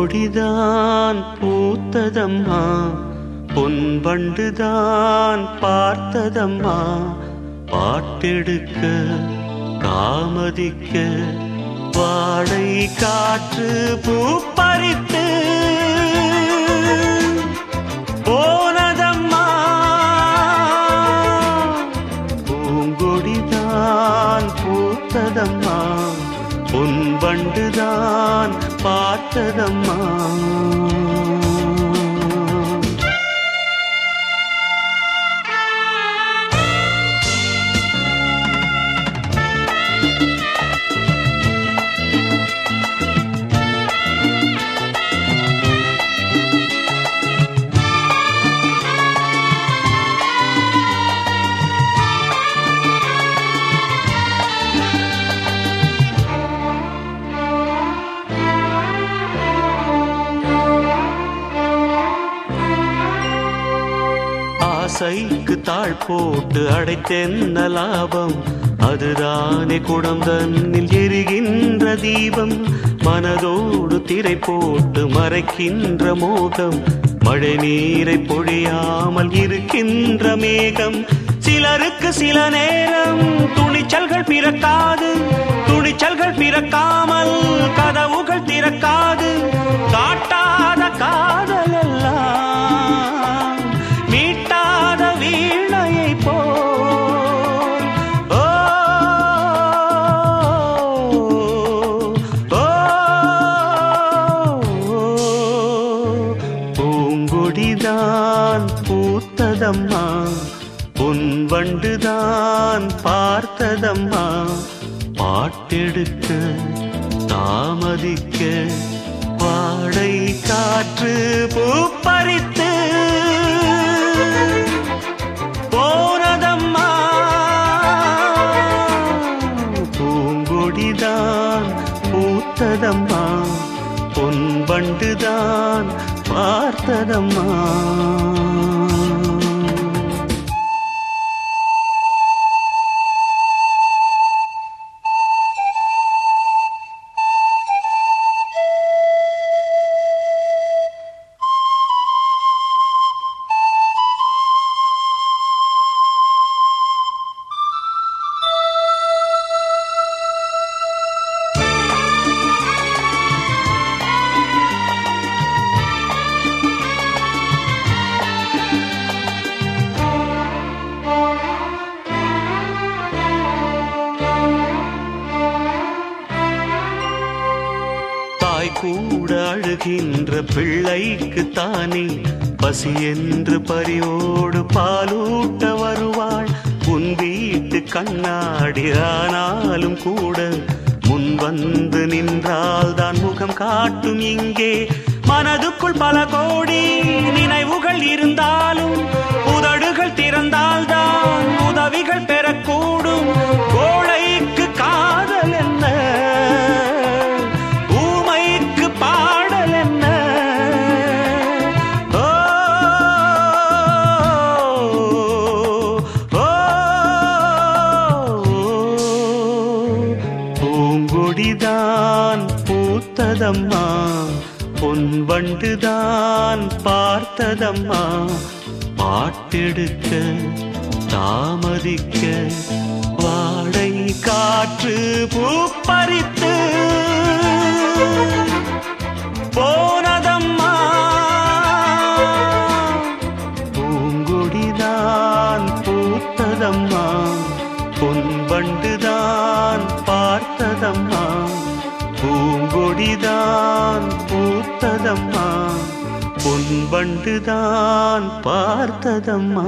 கொடிதான் பூத்ததம்மா பொன்பண்டுதான் பார்த்ததம்மா. பாட்டெடுக்க காமதிக்க வாடை காற்று பூ பறித்து போ பொன்வண்டுதான் பார்த்ததம்மா. ஆசைக்கு தாழ் போட்டு அடைத்தென்ன லாபம்? அதுதானே குடம் தன்னில் எரிகின்ற தீபம். மனதோடு திரை போட்டு மறைக்கின்ற மோகம். மழை நீரை பொழியாமல் இருக்கின்ற மேகம். சிலருக்கு சில நேரம் துணிச்சல்கள் பிறக்காது. துணிச்சல்கள் பிறக்காமல் கதவுகள் திறக்காது. காட்டாத காதல் பார்த்ததம்மா பொன் வண்டுதான் பார்த்ததம்மா. பாட்டெடுக்க தாமதிக்க பாடை காற்று பூப்பறித்து. போனதம்மா. பூங்கொடிதான் பூத்ததம்மா. பொன் வண்டுதான் பார்த்ததம்மா. கூட அழுகின்ற பிள்ளைக்கு தானே? பசி என்று பறியோடு பாலூட்ட வருவாள். உன் வீட்டு கண்ணாடி ஆனாலும் கூட முன் வந்து நின்றால் தான் முகம் காட்டும் இங்கே. மனதுக்குள் பல கோடி நினைவுகள் இருந்தாலும் உதடுகள் திறந்தால் பூங்கொடிதான் பூத்ததம்மா பொன்வண்டுதான் பார்த்ததம்மா. பாட்டெடுக்க தாமதிக்க வாடை காற்று பூப்பறித்து. போனதம்மா பூங்கொடிதான் பூத்ததம்மா பொன் பார்த்ததம்மா பொன் வண்டுதான் பார்த்ததம்மா